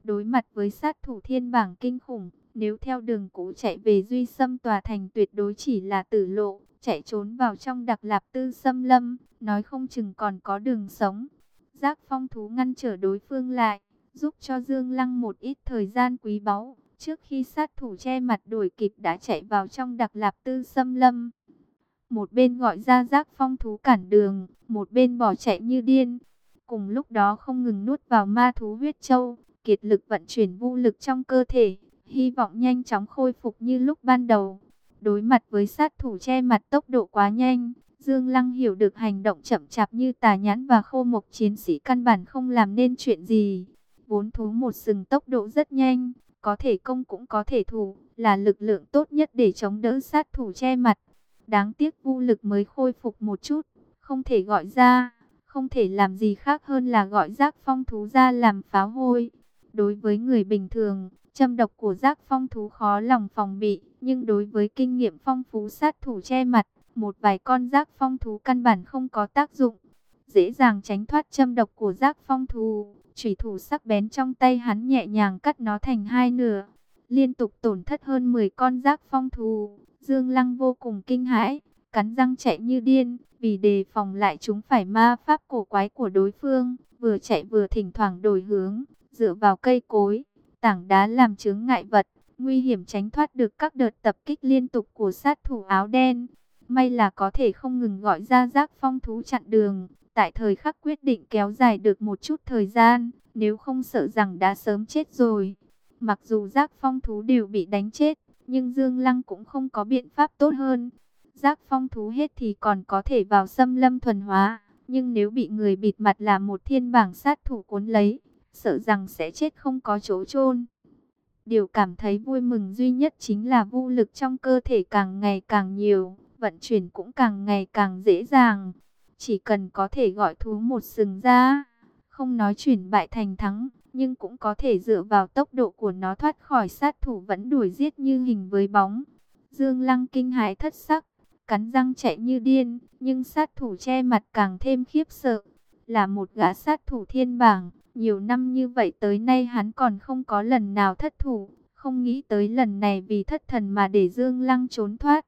Đối mặt với sát thủ thiên bảng kinh khủng, nếu theo đường cũ chạy về duy xâm tòa thành tuyệt đối chỉ là tử lộ, chạy trốn vào trong đặc lạp tư xâm lâm, nói không chừng còn có đường sống. Giác phong thú ngăn trở đối phương lại, giúp cho Dương Lăng một ít thời gian quý báu, trước khi sát thủ che mặt đuổi kịp đã chạy vào trong đặc lạp tư xâm lâm. Một bên gọi ra giác phong thú cản đường, một bên bỏ chạy như điên. Cùng lúc đó không ngừng nuốt vào ma thú huyết châu, kiệt lực vận chuyển vô lực trong cơ thể, hy vọng nhanh chóng khôi phục như lúc ban đầu. Đối mặt với sát thủ che mặt tốc độ quá nhanh, Dương Lăng hiểu được hành động chậm chạp như tà nhãn và khô mộc chiến sĩ căn bản không làm nên chuyện gì. Vốn thú một sừng tốc độ rất nhanh, có thể công cũng có thể thủ, là lực lượng tốt nhất để chống đỡ sát thủ che mặt. Đáng tiếc vô lực mới khôi phục một chút, không thể gọi ra, không thể làm gì khác hơn là gọi giác phong thú ra làm pháo hôi. Đối với người bình thường, châm độc của giác phong thú khó lòng phòng bị, nhưng đối với kinh nghiệm phong phú sát thủ che mặt, một vài con giác phong thú căn bản không có tác dụng. Dễ dàng tránh thoát châm độc của giác phong thú, chủy thủ sắc bén trong tay hắn nhẹ nhàng cắt nó thành hai nửa, liên tục tổn thất hơn 10 con giác phong thú. Dương Lăng vô cùng kinh hãi, cắn răng chạy như điên, vì đề phòng lại chúng phải ma pháp cổ quái của đối phương, vừa chạy vừa thỉnh thoảng đổi hướng, dựa vào cây cối, tảng đá làm chướng ngại vật, nguy hiểm tránh thoát được các đợt tập kích liên tục của sát thủ áo đen. May là có thể không ngừng gọi ra giác phong thú chặn đường, tại thời khắc quyết định kéo dài được một chút thời gian, nếu không sợ rằng đã sớm chết rồi. Mặc dù giác phong thú đều bị đánh chết, nhưng Dương Lăng cũng không có biện pháp tốt hơn. Giác phong thú hết thì còn có thể vào xâm lâm thuần hóa, nhưng nếu bị người bịt mặt là một thiên bảng sát thủ cuốn lấy, sợ rằng sẽ chết không có chỗ chôn. Điều cảm thấy vui mừng duy nhất chính là vô lực trong cơ thể càng ngày càng nhiều, vận chuyển cũng càng ngày càng dễ dàng chỉ cần có thể gọi thú một sừng ra, không nói chuyển bại thành thắng, nhưng cũng có thể dựa vào tốc độ của nó thoát khỏi sát thủ vẫn đuổi giết như hình với bóng. Dương Lăng kinh hãi thất sắc, cắn răng chạy như điên, nhưng sát thủ che mặt càng thêm khiếp sợ. Là một gã sát thủ thiên bảng, nhiều năm như vậy tới nay hắn còn không có lần nào thất thủ, không nghĩ tới lần này vì thất thần mà để Dương Lăng trốn thoát.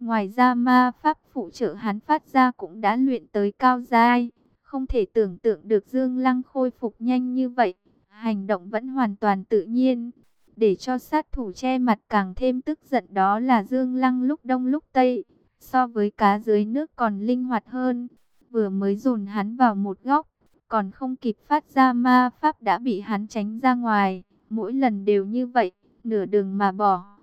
Ngoài ra ma pháp phụ trợ hắn phát ra cũng đã luyện tới cao giai, không thể tưởng tượng được Dương Lăng khôi phục nhanh như vậy, hành động vẫn hoàn toàn tự nhiên. Để cho sát thủ che mặt càng thêm tức giận đó là Dương Lăng lúc đông lúc tây, so với cá dưới nước còn linh hoạt hơn. Vừa mới dồn hắn vào một góc, còn không kịp phát ra ma pháp đã bị hắn tránh ra ngoài, mỗi lần đều như vậy, nửa đường mà bỏ.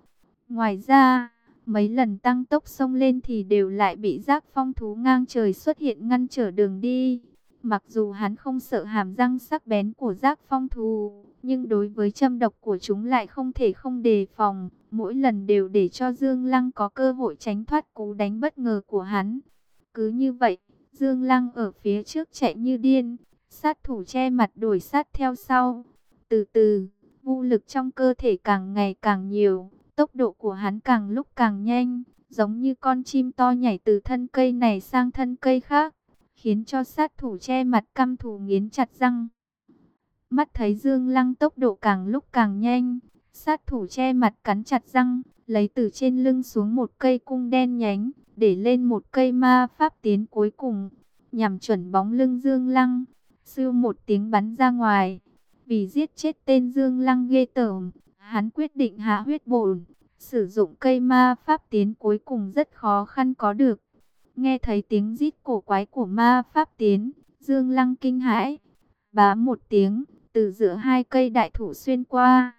Ngoài ra, mấy lần tăng tốc sông lên thì đều lại bị giác phong thú ngang trời xuất hiện ngăn trở đường đi. Mặc dù hắn không sợ hàm răng sắc bén của giác phong thú, nhưng đối với châm độc của chúng lại không thể không đề phòng. Mỗi lần đều để cho Dương Lăng có cơ hội tránh thoát cú đánh bất ngờ của hắn. Cứ như vậy, Dương Lăng ở phía trước chạy như điên, sát thủ che mặt đuổi sát theo sau. Từ từ, vũ lực trong cơ thể càng ngày càng nhiều, tốc độ của hắn càng lúc càng nhanh, giống như con chim to nhảy từ thân cây này sang thân cây khác khiến cho sát thủ che mặt căm thù nghiến chặt răng. Mắt thấy Dương Lăng tốc độ càng lúc càng nhanh, sát thủ che mặt cắn chặt răng, lấy từ trên lưng xuống một cây cung đen nhánh, để lên một cây ma pháp tiến cuối cùng, nhằm chuẩn bóng lưng Dương Lăng, sưu một tiếng bắn ra ngoài. Vì giết chết tên Dương Lăng ghê tởm, hắn quyết định hạ huyết bổn, sử dụng cây ma pháp tiến cuối cùng rất khó khăn có được. Nghe thấy tiếng rít cổ quái của ma pháp tiến, Dương Lăng kinh hãi. Bá một tiếng, từ giữa hai cây đại thủ xuyên qua.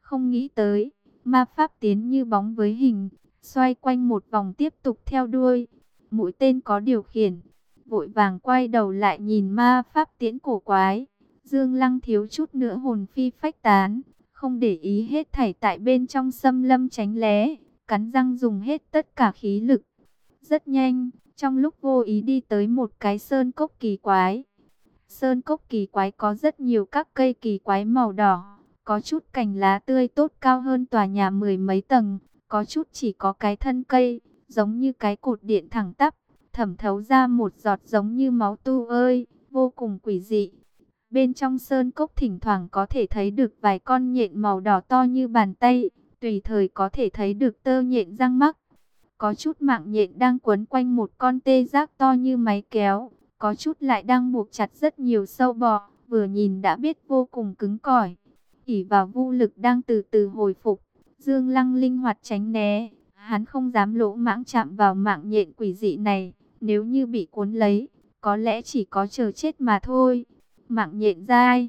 Không nghĩ tới, ma pháp tiến như bóng với hình, xoay quanh một vòng tiếp tục theo đuôi. Mũi tên có điều khiển, vội vàng quay đầu lại nhìn ma pháp tiến cổ quái. Dương Lăng thiếu chút nữa hồn phi phách tán, không để ý hết thảy tại bên trong xâm lâm tránh lé, cắn răng dùng hết tất cả khí lực rất nhanh, trong lúc vô ý đi tới một cái sơn cốc kỳ quái. Sơn cốc kỳ quái có rất nhiều các cây kỳ quái màu đỏ, có chút cành lá tươi tốt cao hơn tòa nhà mười mấy tầng, có chút chỉ có cái thân cây, giống như cái cột điện thẳng tắp, thẩm thấu ra một giọt giống như máu tu ơi, vô cùng quỷ dị. Bên trong sơn cốc thỉnh thoảng có thể thấy được vài con nhện màu đỏ to như bàn tay, tùy thời có thể thấy được tơ nhện răng mắc. Có chút mạng nhện đang quấn quanh một con tê giác to như máy kéo, có chút lại đang buộc chặt rất nhiều sâu bọ, vừa nhìn đã biết vô cùng cứng cỏi. ỉ vào vô lực đang từ từ hồi phục, Dương Lăng linh hoạt tránh né, hắn không dám lỗ mãng chạm vào mạng nhện quỷ dị này, nếu như bị cuốn lấy, có lẽ chỉ có chờ chết mà thôi. Mạng nhện dai,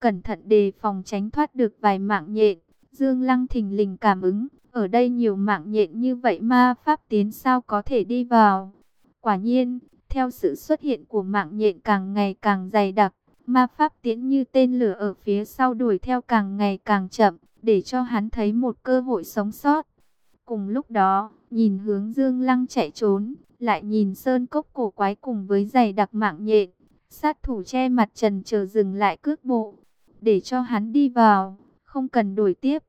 cẩn thận đề phòng tránh thoát được vài mạng nhện, Dương Lăng thình lình cảm ứng, ở đây nhiều mạng nhện như vậy ma pháp tiến sao có thể đi vào. Quả nhiên, theo sự xuất hiện của mạng nhện càng ngày càng dày đặc, ma pháp tiến như tên lửa ở phía sau đuổi theo càng ngày càng chậm, để cho hắn thấy một cơ hội sống sót. Cùng lúc đó, nhìn hướng Dương Lăng chạy trốn, lại nhìn sơn cốc cổ quái cùng với dày đặc mạng nhện, sát thủ che mặt trần chờ dừng lại cước bộ, để cho hắn đi vào, không cần đuổi tiếp.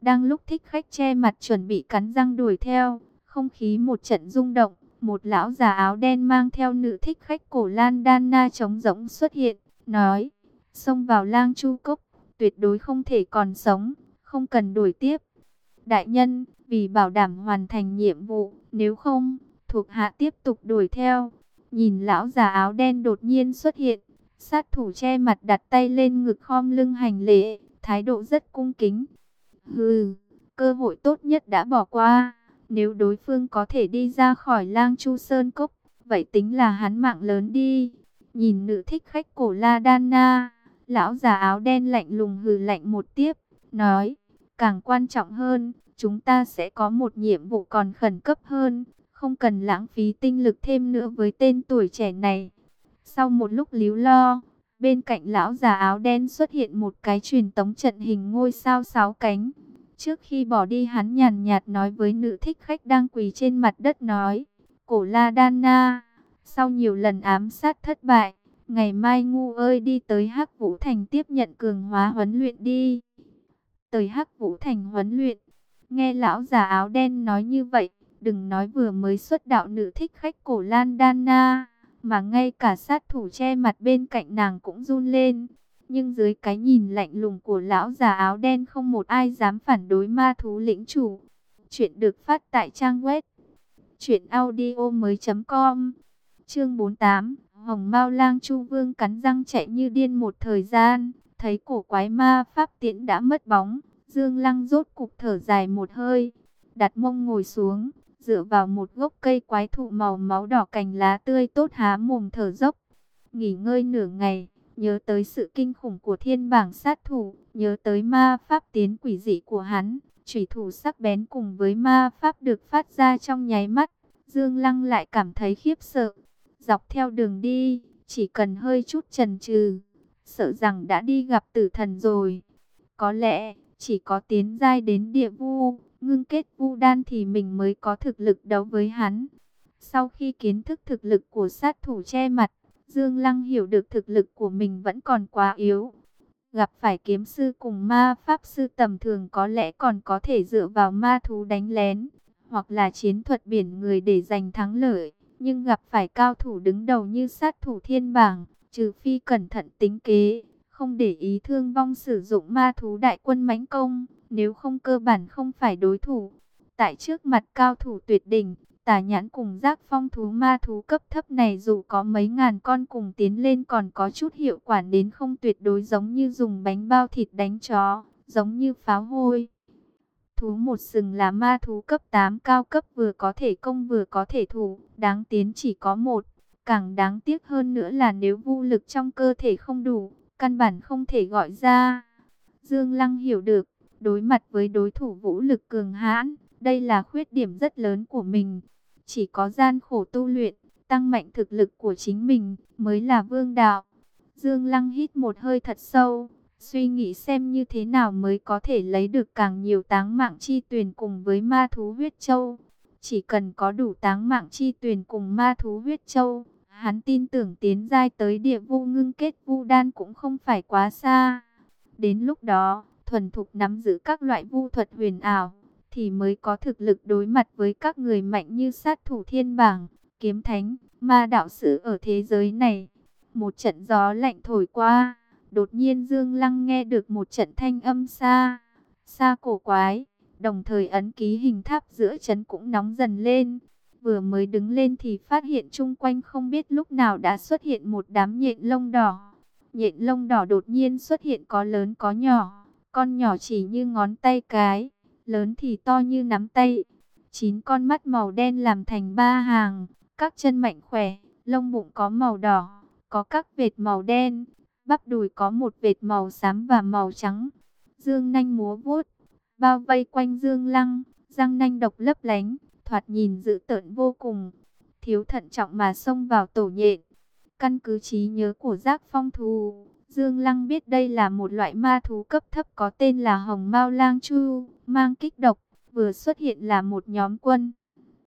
Đang lúc thích khách che mặt chuẩn bị cắn răng đuổi theo, không khí một trận rung động, một lão già áo đen mang theo nữ thích khách cổ Lan Đan Na trống rỗng xuất hiện, nói, xông vào lang chu cốc, tuyệt đối không thể còn sống, không cần đuổi tiếp. Đại nhân, vì bảo đảm hoàn thành nhiệm vụ, nếu không, thuộc hạ tiếp tục đuổi theo. Nhìn lão già áo đen đột nhiên xuất hiện, sát thủ che mặt đặt tay lên ngực khom lưng hành lễ, thái độ rất cung kính, Hừ, cơ hội tốt nhất đã bỏ qua. Nếu đối phương có thể đi ra khỏi lang chu sơn cốc, vậy tính là hắn mạng lớn đi. Nhìn nữ thích khách cổ La Đan Na, lão già áo đen lạnh lùng hừ lạnh một tiếp, nói, càng quan trọng hơn, chúng ta sẽ có một nhiệm vụ còn khẩn cấp hơn, không cần lãng phí tinh lực thêm nữa với tên tuổi trẻ này. Sau một lúc líu lo, Bên cạnh lão già áo đen xuất hiện một cái truyền tống trận hình ngôi sao sáu cánh. Trước khi bỏ đi hắn nhàn nhạt nói với nữ thích khách đang quỳ trên mặt đất nói. Cổ La Đan Na, Sau nhiều lần ám sát thất bại, ngày mai ngu ơi đi tới Hắc Vũ Thành tiếp nhận cường hóa huấn luyện đi. Tới Hắc Vũ Thành huấn luyện, nghe lão già áo đen nói như vậy, đừng nói vừa mới xuất đạo nữ thích khách cổ Lan Dana, mà ngay cả sát thủ che mặt bên cạnh nàng cũng run lên. Nhưng dưới cái nhìn lạnh lùng của lão già áo đen không một ai dám phản đối ma thú lĩnh chủ. Chuyện được phát tại trang web truyệnaudiomoi.com. Chương 48, Hồng Mao Lang Chu Vương cắn răng chạy như điên một thời gian, thấy cổ quái ma pháp tiễn đã mất bóng, Dương Lăng rốt cục thở dài một hơi, đặt mông ngồi xuống, dựa vào một gốc cây quái thụ màu máu đỏ cành lá tươi tốt há mồm thở dốc. Nghỉ ngơi nửa ngày, nhớ tới sự kinh khủng của thiên bảng sát thủ, nhớ tới ma pháp tiến quỷ dị của hắn, chủy thủ sắc bén cùng với ma pháp được phát ra trong nháy mắt, Dương Lăng lại cảm thấy khiếp sợ. Dọc theo đường đi, chỉ cần hơi chút chần chừ, sợ rằng đã đi gặp tử thần rồi. Có lẽ, chỉ có tiến giai đến địa vu, ngưng kết vu đan thì mình mới có thực lực đấu với hắn. Sau khi kiến thức thực lực của sát thủ che mặt, Dương Lăng hiểu được thực lực của mình vẫn còn quá yếu. Gặp phải kiếm sư cùng ma pháp sư tầm thường có lẽ còn có thể dựa vào ma thú đánh lén, hoặc là chiến thuật biển người để giành thắng lợi. Nhưng gặp phải cao thủ đứng đầu như sát thủ thiên bảng, trừ phi cẩn thận tính kế, không để ý thương vong sử dụng ma thú đại quân mãnh công, nếu không cơ bản không phải đối thủ. Tại trước mặt cao thủ tuyệt đỉnh, tà nhãn cùng giác phong thú ma thú cấp thấp này dù có mấy ngàn con cùng tiến lên còn có chút hiệu quả đến không tuyệt đối giống như dùng bánh bao thịt đánh chó, giống như pháo hôi. Thú một sừng là ma thú cấp 8 cao cấp vừa có thể công vừa có thể thủ, đáng tiến chỉ có một. Càng đáng tiếc hơn nữa là nếu vô lực trong cơ thể không đủ, căn bản không thể gọi ra. Dương Lăng hiểu được, đối mặt với đối thủ vũ lực cường hãn, đây là khuyết điểm rất lớn của mình. Chỉ có gian khổ tu luyện, tăng mạnh thực lực của chính mình mới là vương đạo. Dương Lăng hít một hơi thật sâu, suy nghĩ xem như thế nào mới có thể lấy được càng nhiều táng mạng chi tuyền cùng với ma thú huyết châu. Chỉ cần có đủ táng mạng chi tuyền cùng ma thú huyết châu, hắn tin tưởng tiến giai tới địa vu ngưng kết vu đan cũng không phải quá xa. Đến lúc đó, thuần thục nắm giữ các loại vu thuật huyền ảo, thì mới có thực lực đối mặt với các người mạnh như sát thủ thiên bảng, kiếm thánh, ma đạo sử ở thế giới này. Một trận gió lạnh thổi qua, đột nhiên Dương Lăng nghe được một trận thanh âm xa, xa cổ quái, đồng thời ấn ký hình tháp giữa chấn cũng nóng dần lên. Vừa mới đứng lên thì phát hiện chung quanh không biết lúc nào đã xuất hiện một đám nhện lông đỏ. Nhện lông đỏ đột nhiên xuất hiện có lớn có nhỏ, con nhỏ chỉ như ngón tay cái lớn thì to như nắm tay. Chín con mắt màu đen làm thành ba hàng, các chân mạnh khỏe, lông bụng có màu đỏ, có các vệt màu đen, bắp đùi có một vệt màu xám và màu trắng. Dương nanh múa vuốt, bao vây quanh Dương Lăng, răng nanh độc lấp lánh, thoạt nhìn dữ tợn vô cùng. Thiếu thận trọng mà xông vào tổ nhện. Căn cứ trí nhớ của giác phong thù, Dương Lăng biết đây là một loại ma thú cấp thấp có tên là Hồng Mao Lang Chu, mang kích độc, vừa xuất hiện là một nhóm quân.